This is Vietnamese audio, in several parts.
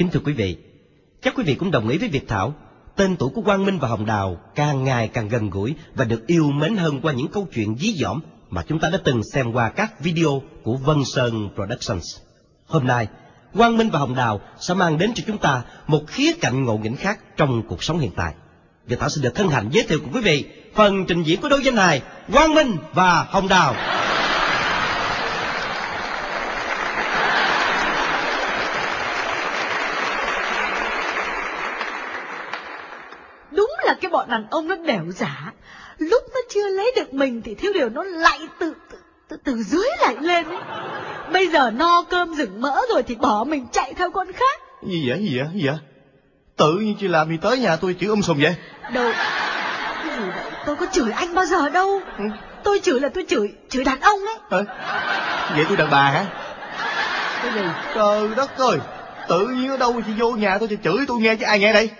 Kính thưa quý vị, chắc quý vị cũng đồng ý với Việt Thảo, tên tuổi của Quang Minh và Hồng Đào càng ngày càng gần gũi và được yêu mến hơn qua những câu chuyện dí dỏm mà chúng ta đã từng xem qua các video của Vân Sơn Productions. Hôm nay, Quang Minh và Hồng Đào sẽ mang đến cho chúng ta một khía cạnh ngộ nghĩnh khác trong cuộc sống hiện tại. Việt Thảo xin được thân hành giới thiệu cùng quý vị phần trình diễn của đôi danh hài Quang Minh và Hồng Đào. Đúng là cái bọn đàn ông nó đều giả. Lúc nó chưa lấy được mình thì thiếu điều nó lại từ từ, từ, từ dưới lại lên ấy. Bây giờ no cơm rừng mỡ rồi thì bỏ mình chạy theo con khác. Gì vậy, gì vậy, gì vậy? Tự nhiên chị làm gì tới nhà tôi chữ um sùm vậy? Đâu, cái gì vậy? Tôi có chửi anh bao giờ đâu. Ừ. Tôi chửi là tôi chửi, chửi đàn ông ấy. Hả? Vậy tôi đàn bà hả? Cái gì? Trời đất ơi! Tự nhiên ở đâu chị vô nhà tôi chị chửi tôi nghe chứ ai nghe đây?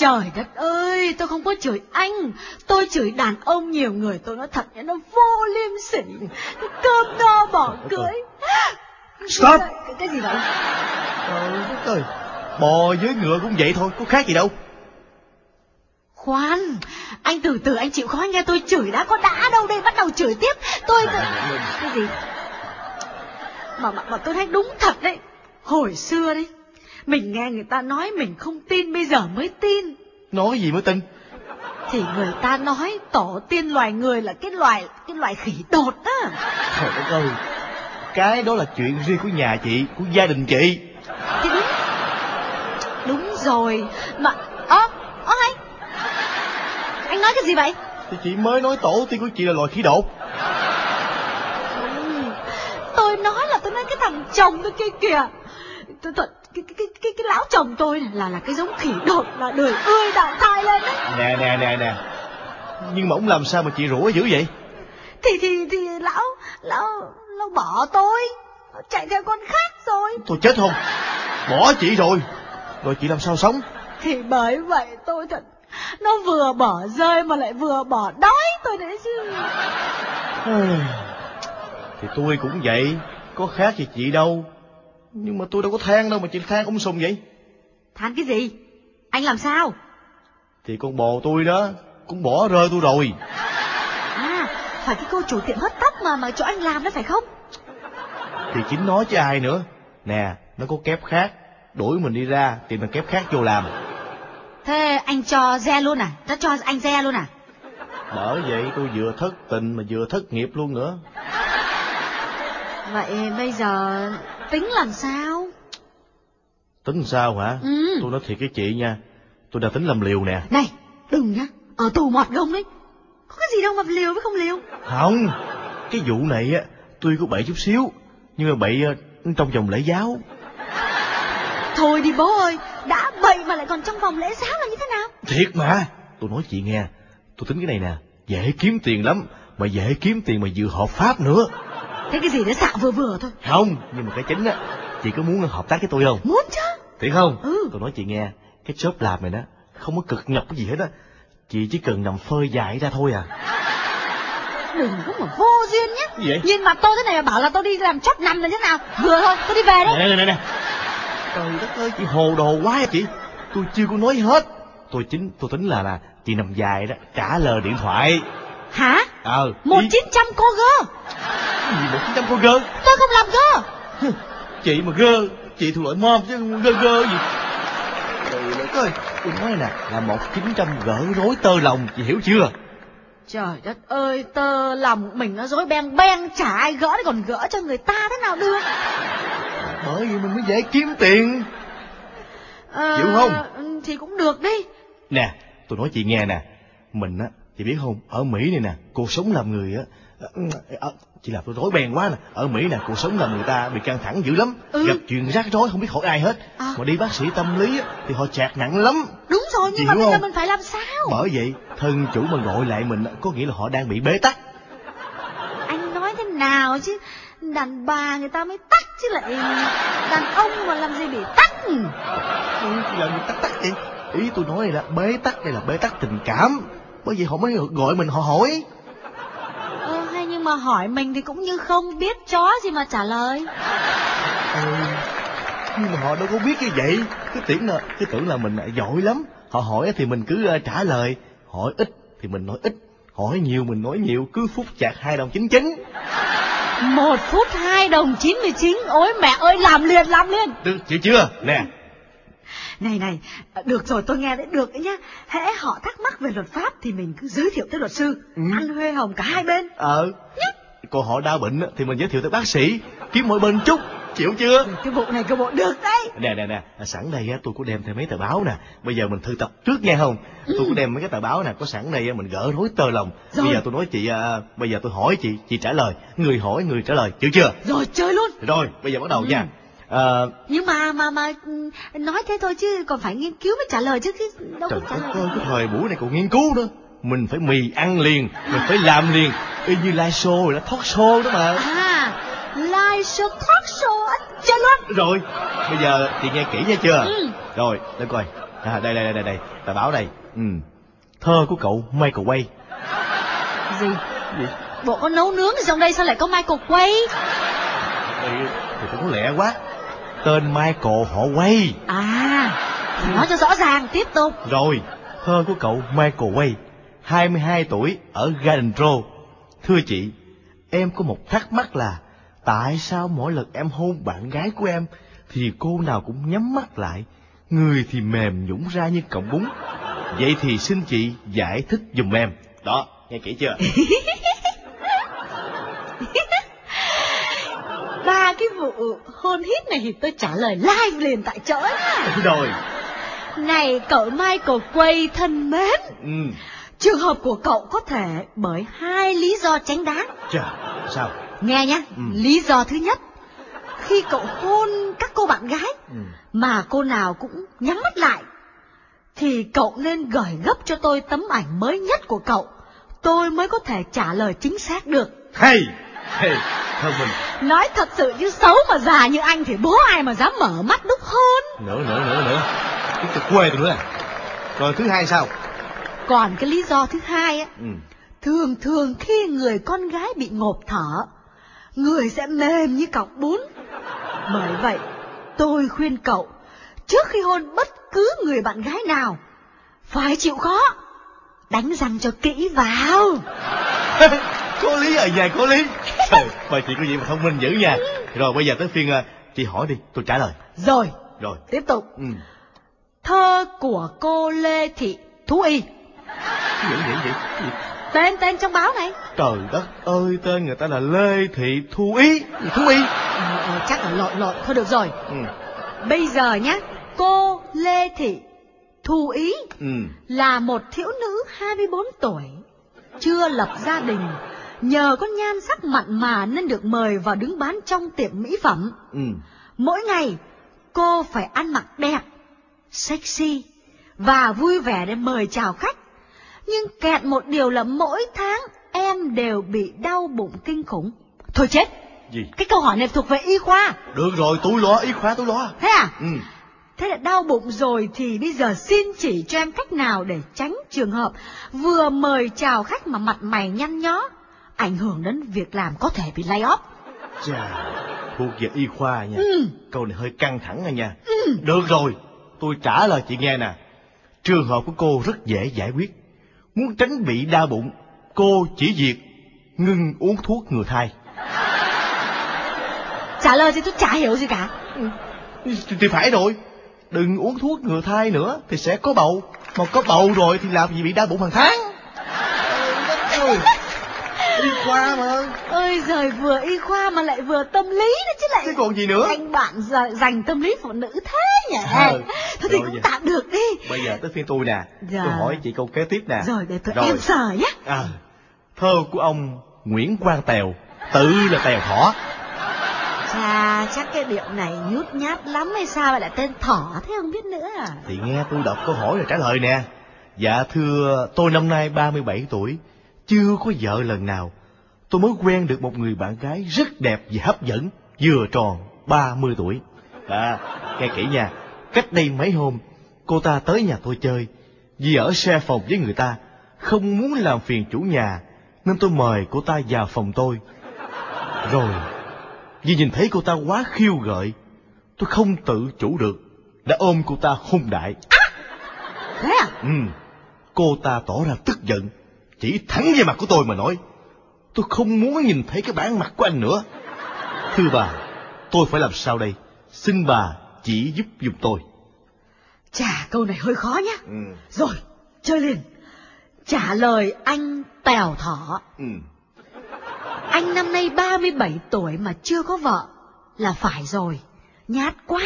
Trời đất ơi, tôi không có chửi anh. Tôi chửi đàn ông nhiều người. Tôi nói thật nhá, nó vô liêm sỉ. Cơm no bỏ cưới. Stop! Cái, cái gì vậy? Trời đất ơi! Bò với ngựa cũng vậy thôi, có khác gì đâu. Khoan, anh từ từ anh chịu khó nghe tôi chửi đã có đã đâu đây bắt đầu chửi tiếp. Tôi cái gì? Mà mà mà tôi thấy đúng thật đấy. Hồi xưa đấy, mình nghe người ta nói mình không tin bây giờ mới tin. Nói gì mới tin? Thì người ta nói tổ tiên loài người là cái loài cái loài khỉ đột á. Trời đất ơi! Cái đó là chuyện riêng của nhà chị, của gia đình chị. Thì đúng. Đúng rồi. Mà ơ, ơ anh. Anh nói cái gì vậy? Thì chị mới nói tổ tiên của chị là loài khí đột. Không. Tôi nói là tôi nói cái thằng chồng tôi kia kìa. Tôi thật cái cái cái cái, cái lão chồng tôi là là cái giống khỉ đột là đời ươi đạo thai lên đấy. Nè nè nè nè. Nhưng mà ông làm sao mà chị rủa dữ vậy? Thì thì thì lão lão lão bỏ tôi. Chạy theo con khác rồi. Tôi chết không? Bỏ chị rồi. Rồi chị làm sao sống? Thì bởi vậy tôi thật nó vừa bỏ rơi mà lại vừa bỏ đói tôi đấy chứ. Thì tôi cũng vậy, có khác gì chị đâu. Nhưng mà tôi đâu có than đâu mà chị than ung sùm vậy. Than cái gì? Anh làm sao? Thì con bồ tôi đó, cũng bỏ rơi tôi rồi. À, phải cái cô chủ tiệm hớt tóc mà mà chỗ anh làm đó phải không? Thì chính nó chứ ai nữa. Nè, nó có kép khác, đuổi mình đi ra tìm thằng kép khác vô làm. Thế anh cho re luôn à? Nó cho anh re luôn à? Bởi vậy tôi vừa thất tình mà vừa thất nghiệp luôn nữa. Vậy bây giờ tính làm sao? Tính sao hả? Ừ. Tôi nói thiệt với chị nha, tôi đang tính làm liều nè. Này, đừng nhá, ở tù mọt gông đấy. Có cái gì đâu mà liều với không liều. Không, cái vụ này á, tuy có bậy chút xíu, nhưng mà bậy ờ, trong vòng lễ giáo. Thôi đi bố ơi, đã bậy mà lại còn trong vòng lễ giáo là như thế nào? Thiệt mà, tôi nói chị nghe, tôi tính cái này nè, dễ kiếm tiền lắm, mà dễ kiếm tiền mà vừa hợp pháp nữa. Thế cái gì nó xạo vừa vừa thôi. Không, nhưng mà cái chính á, chị có muốn hợp tác với tôi không? Muốn chứ. Thiệt không? Ừ. Tôi nói chị nghe, cái job làm này đó, không có cực nhọc cái gì hết á. Chị chỉ cần nằm phơi dài ra thôi à. Đừng có mà vô duyên nhé. Gì vậy? Nhìn mặt tôi thế này mà bảo là tôi đi làm chót nằm là thế nào? Vừa thôi, tôi đi về đây. Nè nè nè nè. Trời đất ơi, chị hồ đồ quá à chị. Tôi chưa có nói hết. Tôi chính, tôi tính là là chị nằm dài đó, trả lời điện thoại. Hả? Ờ. Một chín trăm cô gơ. Cái gì một chín trăm con gơ? Tôi không làm gơ. Chị mà gơ, chị thuộc loại mom chứ gơ gơ gì. Trời đất ơi, tôi nói nè, là một chín trăm gỡ rối tơ lòng, chị hiểu chưa? Trời đất ơi, tơ lòng mình nó rối beng beng, chả ai gỡ thì còn gỡ cho người ta thế nào được. Bởi vì mình mới dễ kiếm tiền. Ờ, Chịu không? ừ, Thì cũng được đi. Nè, tôi nói chị nghe nè, mình á, chị biết không, ở Mỹ này nè, cuộc sống làm người á, ờ, ờ, chị làm tôi rối beng quá nè, ở Mỹ nè, cuộc sống làm người ta bị căng thẳng dữ lắm, Ừ. gặp chuyện rắc rối không biết hỏi ai hết, À. mà đi bác sĩ tâm lý á, thì họ chạc nặng lắm. Đúng rồi, Chị nhưng mà hiểu bây giờ mình phải làm sao? Bởi vậy, thân chủ mà gọi lại mình có nghĩa là họ đang bị bế tắc. Anh nói thế nào chứ? Đàn bà người ta mới tắc chứ lại đàn ông mà làm gì bị tắc? Ừ, chị làm gì tắc tắc vậy? Ý tôi nói là bế tắc đây là bế tắc tình cảm. Bởi vậy họ mới gọi mình họ hỏi. Ờ, hay nhưng mà hỏi mình thì cũng như không biết chó gì mà trả lời. Ừ, nhưng mà họ đâu có biết như vậy. Cứ tưởng là cứ tưởng là mình giỏi lắm. Họ hỏi thì mình cứ ờ, trả lời. Hỏi ít thì mình nói ít. Hỏi nhiều mình nói nhiều. Cứ phút chặt hai đồng chín chín. Một phút hai đồng chín mươi chín. Ôi mẹ ơi làm liền làm liền. Được chịu chưa? Nè này này được rồi tôi nghe đấy được đấy nhá. Hễ họ thắc mắc về luật pháp thì mình cứ giới thiệu tới luật sư. Ừ. ăn huê hồng cả hai bên. Ờ. Còn họ đau bệnh thì mình giới thiệu tới bác sĩ. Kiếm mỗi bên chút chịu chưa? Cái bộ này cái bộ được đấy. Nè nè nè sẵn đây á tôi có đem theo mấy tờ báo nè. Bây giờ mình thư tập trước nghe không? Tôi có đem mấy cái tờ báo nè có sẵn đây á, mình gỡ rối tơ lòng. Rồi. bây giờ tôi nói chị à, bây giờ tôi hỏi chị chị trả lời. Người hỏi người trả lời chịu chưa? Rồi chơi luôn. Rồi bây giờ bắt đầu Ừ. nha à, nhưng mà mà mà nói thế thôi chứ còn phải nghiên cứu mới trả lời chứ đâu trời có trả lời ơi cái thời buổi này còn nghiên cứu nữa. Mình phải mì ăn liền mình phải làm liền. Y như live show rồi đó talk show đó mà. À live show talk show á, chơi luôn. Rồi bây giờ chị nghe kỹ nha chưa? Ừ. rồi để coi. À, đây đây đây đây đây. Tờ báo đây. Ừ. thơ của cậu Michael Way gì? Gì? Bộ có nấu nướng ở trong đây sao lại có Michael quay? Đây, thì cũng lẹ quá tên Michael họ Way à nói cho rõ ràng tiếp tục. Rồi thơ của cậu Michael Way 22 tuổi ở Garden Row thưa chị em có một thắc mắc là tại sao mỗi lần em hôn bạn gái của em thì cô nào cũng nhắm mắt lại người thì mềm nhũng ra như cọng bún. Vậy thì xin chị giải thích giùm em. Đó nghe kỹ chưa hôn hít này thì tôi trả lời live liền tại chỗ rồi này cậu Michael quay thân mến. Ừ. Trường hợp của cậu có thể bởi hai lý do tránh đáng. Chà sao? Nghe nhé Ừ. lý do thứ nhất khi cậu hôn các cô bạn gái ừ. mà cô nào cũng nhắm mắt lại thì cậu nên gửi gấp cho tôi tấm ảnh mới nhất của cậu. Tôi mới có thể trả lời chính xác được. Hay hay thông minh nói thật sự chứ xấu mà già như anh thì bố ai mà dám mở mắt đúc hôn? Nữa nữa nữa nữa. Cái cái quê nữa à? Rồi thứ hai sao? Còn cái lý do thứ hai á ừ. thường thường khi người con gái bị ngộp thở người sẽ mềm như cọc bún. Bởi vậy tôi khuyên cậu trước khi hôn bất cứ người bạn gái nào phải chịu khó đánh răng cho kỹ vào có lý ở nhà có lý. Trời, bà chị có gì mà thông minh dữ nha. Rồi bây giờ tới phiên ờ, chị hỏi đi tôi trả lời. Rồi rồi. tiếp tục. Ừ. Thơ của cô lê thị thú y. Gì vậy vậy gì? tên tên trong báo này. Trời đất ơi tên người ta là lê thị thu ý Gì thú y? Ờ, ờ, chắc là lộn lộn. Thôi được rồi. Ừ. Bây giờ nhá cô lê thị thu ý ừ. là một thiếu nữ 24 tuổi, chưa lập gia đình, nhờ có nhan sắc mặn mà nên được mời vào đứng bán trong tiệm mỹ phẩm. ừ Mỗi ngày, cô phải ăn mặc đẹp, sexy và vui vẻ để mời chào khách. Nhưng kẹt một điều là mỗi tháng em đều bị đau bụng kinh khủng. Thôi chết, gì cái câu hỏi này thuộc về y khoa. được rồi tôi lo ý khóa tôi lo Thế à? ừ Thế là đau bụng rồi thì bây giờ xin chỉ cho em cách nào để tránh trường hợp vừa mời chào khách mà mặt mày nhăn nhó, ảnh hưởng đến việc làm có thể bị lay off. chà thuộc về y khoa nha. Ừ. câu này hơi căng thẳng rồi nha. Được rồi tôi trả lời chị nghe nè. Trường hợp của cô rất dễ giải quyết. Muốn tránh bị đau bụng cô chỉ việc ngưng uống thuốc ngừa thai. Trả lời thì tôi chả hiểu gì cả. thì, thì phải rồi. Đừng uống thuốc ngừa thai nữa thì sẽ có bầu. Mà có bầu rồi thì làm gì bị đau bụng hàng tháng y khoa mà Ơi giời vừa y khoa mà lại vừa tâm lý nữa chứ lại. Thế còn gì nữa? Anh bạn giờ dành tâm lý phụ nữ thế nhỉ? Ờ, Thôi thì cũng vậy. tạm được đi. bây giờ tới phiên tôi nè Dạ. tôi hỏi chị câu kế tiếp nè Rồi để tôi Rồi. em sờ nhé. à, thơ của ông Nguyễn Quang Tèo tự là Tèo Thỏ Chà, chắc cái điệu này nhút nhát lắm hay sao lại tên thỏ thế không biết nữa à? thì nghe tôi đọc câu hỏi rồi trả lời nè dạ thưa tôi năm nay 37 tuổi chưa có vợ lần nào tôi mới quen được một người bạn gái rất đẹp và hấp dẫn vừa tròn 30 tuổi. À nghe kỹ nha. Cách đây mấy hôm cô ta tới nhà tôi chơi vì ở xe phòng với người ta không muốn làm phiền chủ nhà nên tôi mời cô ta vào phòng tôi. Rồi vì nhìn thấy cô ta quá khiêu gợi tôi không tự chủ được, đã ôm cô ta hung đại. Thế à? Ừ, cô ta tỏ ra tức giận, chỉ thẳng về mặt của tôi mà nói. Tôi không muốn nhìn thấy cái bản mặt của anh nữa. Thưa bà, tôi phải làm sao đây? Xin bà chỉ giúp giùm tôi. Chà, câu này hơi khó nhá. Ừ, Rồi, chơi liền. Trả lời anh Tèo Thỏ. ừ. Anh năm nay 37 tuổi mà chưa có vợ là phải rồi. Nhát quá.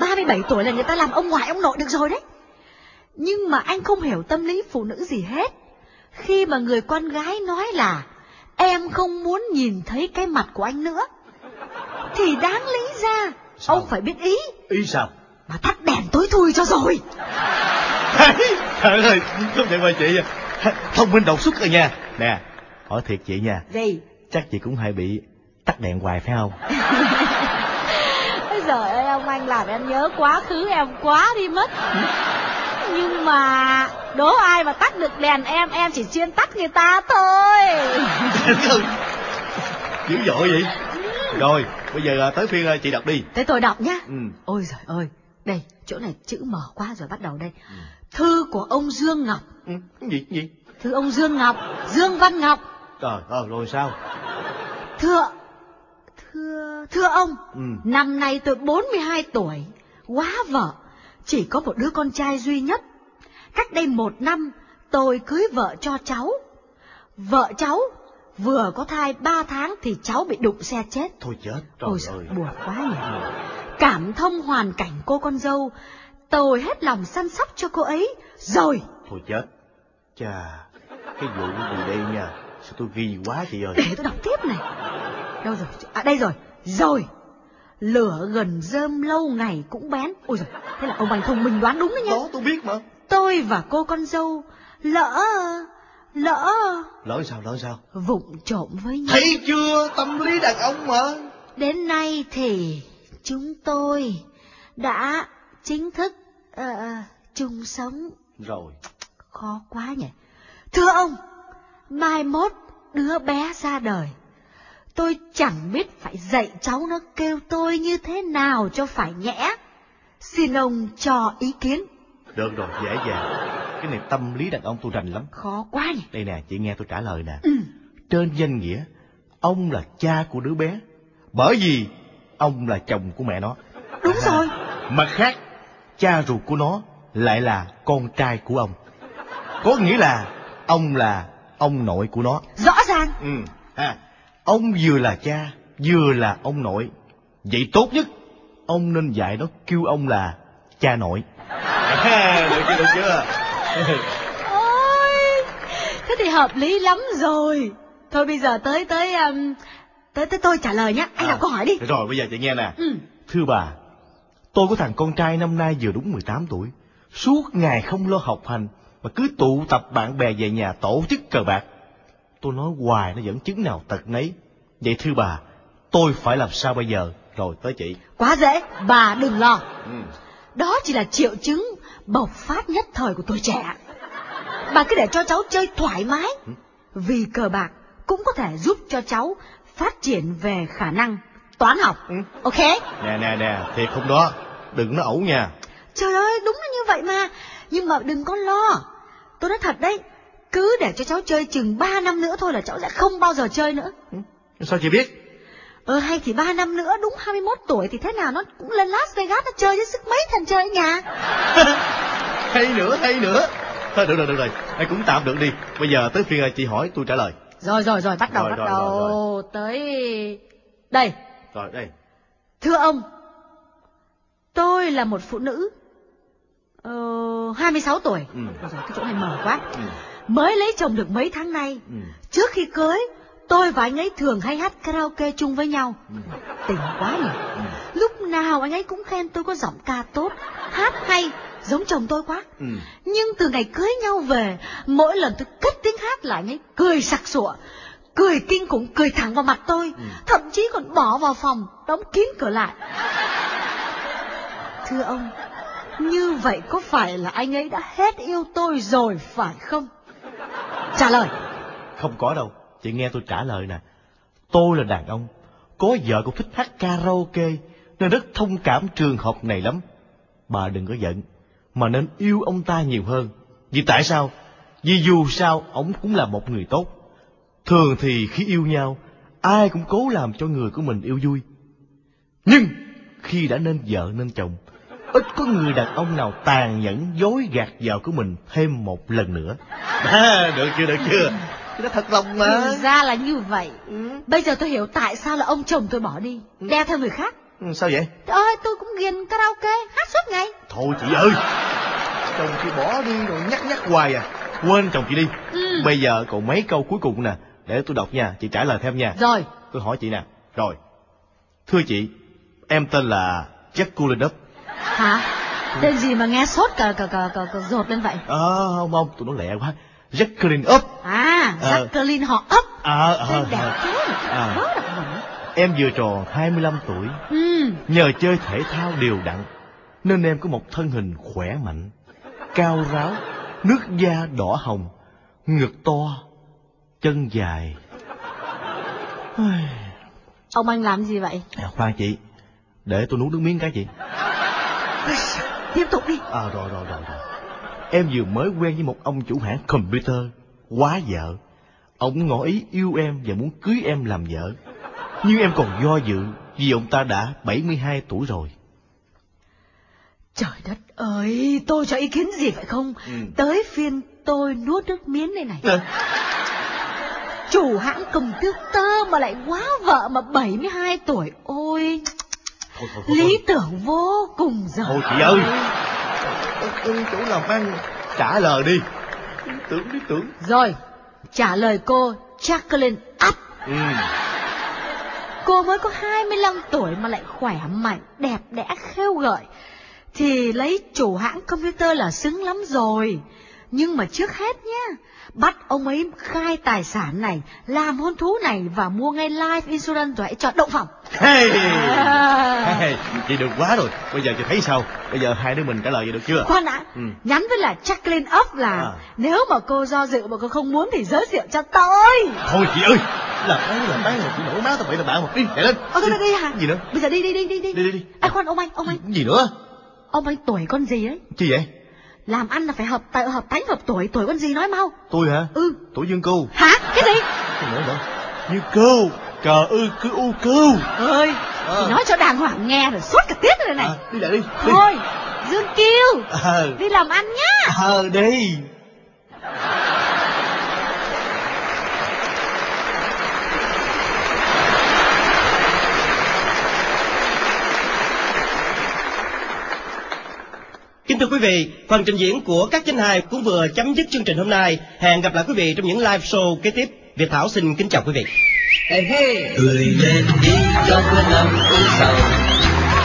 37 tuổi là người ta làm ông ngoại ông nội được rồi đấy. Nhưng mà anh không hiểu tâm lý phụ nữ gì hết. Khi mà người con gái nói là em không muốn nhìn thấy cái mặt của anh nữa. Thì đáng lý ra Sao? ông phải biết ý Ý sao? mà tắt đèn tối thui cho rồi. Trời ơi, không thể mà chị. Thông minh đột xuất rồi nha. Nè, hỏi thiệt chị nha, Gì? chắc chị cũng hay bị tắt đèn hoài phải không? Giời ơi ông anh làm em nhớ quá khứ em quá đi mất Nhưng mà đố ai mà tắt được đèn em Em chỉ chuyên tắt người ta thôi Dữ dội vậy. Rồi, bây giờ à, tới phiên à, chị đọc đi. Thế tôi đọc nhá Ừ. Ôi giời ơi Đây chỗ này chữ mở quá rồi bắt đầu đây Thư của ông Dương Ngọc Ừ, cái gì, gì? Thư ông Dương Ngọc Dương Văn Ngọc Trời ơi, rồi sao? Thưa Thưa Thưa ông Ừ. Năm nay tôi 42 tuổi, quá vợ, chỉ có một đứa con trai duy nhất. Cách đây một năm, tôi cưới vợ cho cháu. Vợ cháu vừa có thai ba tháng thì cháu bị đụng xe chết. Thôi chết, trời Ôi ơi. buồn quá nhỉ. Cảm thông hoàn cảnh cô con dâu, tôi hết lòng săn sóc cho cô ấy. Rồi, Thôi chết. Chà, cái vụ gì đây nha. Sao tôi ghi quá chị ơi. để tôi đọc tiếp này. Đâu rồi? À đây rồi. Rồi. Lửa gần rơm lâu ngày cũng bén. Ôi giời, thế là ông anh thông minh đoán đúng đấy nhá. Đó tôi biết mà. Tôi và cô con dâu lỡ lỡ Lỡ sao, lỡ sao? vụng trộm với nhau. Thấy chưa, tâm lý đàn ông mà. Đến nay thì chúng tôi đã chính thức ờ, chung sống Rồi. khó quá nhỉ. Thưa ông, mai mốt đứa bé ra đời. Tôi chẳng biết phải dạy cháu nó kêu tôi như thế nào cho phải nhẽ. Xin ông cho ý kiến. Được rồi, dễ dàng. Cái này tâm lý đàn ông tôi rành lắm. Khó quá nhỉ. Đây nè, chị nghe tôi trả lời nè. Ừ. Trên danh nghĩa, ông là cha của đứa bé. Bởi vì ông là chồng của mẹ nó. Đúng À, rồi. Mặt khác, cha ruột của nó lại là con trai của ông. Có nghĩa là ông là ông nội của nó. Rõ ràng. Ừ. À, ông vừa là cha, vừa là ông nội. Vậy tốt nhất, ông nên dạy nó kêu ông là cha nội. được chưa, được chưa? Ôi, thế thì hợp lý lắm rồi. Thôi bây giờ tới tới um, tới tới tôi trả lời nhé. Anh À, đọc câu hỏi đi. Rồi, bây giờ chị nghe nè. Ừ. Thưa bà, tôi có thằng con trai năm nay vừa đúng 18 tuổi. Suốt ngày không lo học hành, mà cứ tụ tập bạn bè về nhà tổ chức cờ bạc. Tôi nói hoài nó vẫn chứng nào tật nấy. Vậy thưa bà, tôi phải làm sao bây giờ? Rồi tới chị. Quá dễ, bà đừng lo. Ừ. Đó chỉ là triệu chứng bộc phát nhất thời của tuổi trẻ. Bà cứ để cho cháu chơi thoải mái. Vì cờ bạc cũng có thể giúp cho cháu phát triển về khả năng toán học. Ừ. Ok? Nè nè nè, thiệt không đó. Đừng nó ẩu nha. Trời ơi, đúng là như vậy mà. Nhưng mà đừng có lo. Tôi nói thật đấy, cứ để cho cháu chơi chừng 3 năm nữa thôi là cháu sẽ không bao giờ chơi nữa. Ừ. Sao chị biết? Ờ hay thì 3 năm nữa đúng 21 tuổi thì thế nào nó cũng lên Las Vegas nó chơi với sức mấy thằng chơi ở nhà. hay nữa, hay nữa. Thôi được rồi, được rồi. Anh cũng tạm được đi. Bây giờ tới phiên chị hỏi tôi trả lời. Rồi rồi rồi bắt đầu Rồi, bắt rồi, đầu rồi, tới đây. Rồi, đây. Thưa ông, tôi là một phụ nữ ờ, 26 tuổi. Ừ. Rồi, rồi, cái chỗ này mở quá. Ừ. Mới lấy chồng được mấy tháng nay. Ừ. Trước khi cưới, tôi và anh ấy thường hay hát karaoke chung với nhau. Tình quá nhỉ. Lúc nào anh ấy cũng khen tôi có giọng ca tốt, hát hay, giống chồng tôi quá. Ừ. Nhưng từ ngày cưới nhau về, mỗi lần tôi cất tiếng hát là anh ấy cười sặc sụa, cười kinh khủng, cười thẳng vào mặt tôi, Ừ. thậm chí còn bỏ vào phòng, đóng kín cửa lại. Thưa ông, như vậy có phải là anh ấy đã hết yêu tôi rồi phải không? Trả lời. Không có đâu, chị nghe tôi trả lời nè. Tôi là đàn ông, có vợ cũng thích hát karaoke, nên rất thông cảm trường hợp này lắm. Bà đừng có giận, mà nên yêu ông ta nhiều hơn. Vì tại sao? Vì dù sao, ông cũng là một người tốt. Thường thì khi yêu nhau, ai cũng cố làm cho người của mình yêu vui. Nhưng khi đã nên vợ nên chồng, ít có người đàn ông nào tàn nhẫn dối gạt vợ của mình thêm một lần nữa. À, được chưa, được chưa? Cái đó thật lòng mà. Thì ra là như vậy. Bây giờ tôi hiểu tại sao là ông chồng tôi bỏ đi, đeo theo người khác. Ừ, Sao vậy? Trời ơi, tôi cũng ghiền karaoke, hát suốt ngày. Thôi chị ơi, chồng chị bỏ đi rồi nhắc nhắc hoài à. Quên chồng chị đi. Ừ. Bây giờ còn mấy câu cuối cùng nè, để tôi đọc nha, chị trả lời thêm nha. Rồi, Tôi hỏi chị nè, rồi. Thưa chị, em tên là Jack Kulinup. hả? Tên gì mà nghe sốt cả cả cả, cả, cả rột lên vậy? Ờ, không không, tôi nói lẹ quá. Jack Kulinup. À, Ờ. Jacqueline họ ấp. À, Tên ờ, đẹp ờ. thế À. Đặc mình. Em vừa tròn 25 tuổi, Ừ, nhờ chơi thể thao đều đặn, nên em có một thân hình khỏe mạnh, cao ráo, nước da đỏ hồng, ngực to, chân dài. Ông anh làm gì vậy? À, khoan chị, để tôi nuốt nước miếng cái chị. Tiếp tục đi. À rồi rồi rồi rồi. Em vừa mới quen với một ông chủ hãng computer, quá vợ. Ông ngỏ ý yêu em và muốn cưới em làm vợ. Nhưng em còn do dự vì ông ta đã 72 tuổi rồi. Trời đất ơi, tôi cho ý kiến gì phải không? Ừ. Tới phiên tôi nuốt nước miếng đây này. Ờ, Chủ hãng computer mà lại quá vợ mà 72 tuổi. Ôi, Thôi, thôi, thôi, lý tưởng vô cùng giờ. Thôi chị ơi. Ôi, chỗ làm ăn, trả lời đi. Tưởng, lý tưởng. Rồi, trả lời cô Jacqueline up. Ừ. Cô mới có 25 tuổi mà lại khỏe mạnh, đẹp đẽ khêu gợi. Thì lấy chủ hãng computer là xứng lắm rồi. Nhưng mà trước hết nhá, bắt ông ấy khai tài sản này, làm hôn thú này và mua ngay life insurance rồi hãy chọn đậu phòng. Hey. À. Hey, chị được quá rồi. Bây giờ chị thấy sao? Bây giờ hai đứa mình trả lời vậy được chưa? Khoan đã, Ừ. nhắn với là Jacqueline up là À. nếu mà cô do dự mà cô không muốn thì giới thiệu cho tôi. Thôi chị ơi. Làm ăn làm bán rồi chị nổi má tao bậy tao bạn một đi. Chạy lên. Ờ, thôi đi, đi hả? Gì nữa? Bây giờ đi đi đi đi đi. Đi, đi, đi. À khoan ông anh, ông anh, Gì nữa? ông anh tuổi con gì ấy? Chi vậy? Làm ăn là phải hợp tại hợp tánh hợp tuổi, tuổi con gì nói mau. Tôi hả? Ừ. Tuổi dương cưu. Hả? Cái gì? Không nữa nữa. Như cưu. Cờ ư cứ u cưu. ơi Ờ. thì nói cho đàng hoàng nghe rồi suốt cả tiết rồi này À, đi lại đi. đi. thôi dương kiêu Ờ. đi làm ăn nhá Ờ đi. Kính thưa quý vị, phần trình diễn của các chính hài cũng vừa chấm dứt chương trình hôm nay. Hẹn gặp lại quý vị trong những live show kế tiếp. Việt Thảo xin kính chào quý vị. Hey, hey. Cười lên đi cho quên lòng u sầu,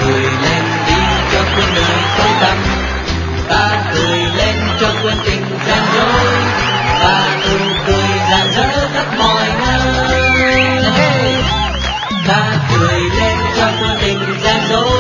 cười lên đi cho quên đời tối tăm. Ta cười lên cho quên tình gian dối, ta cùng cười rạng rỡ khắp mọi nơi. Hey. Ta cười lên cho quên tình gian dối.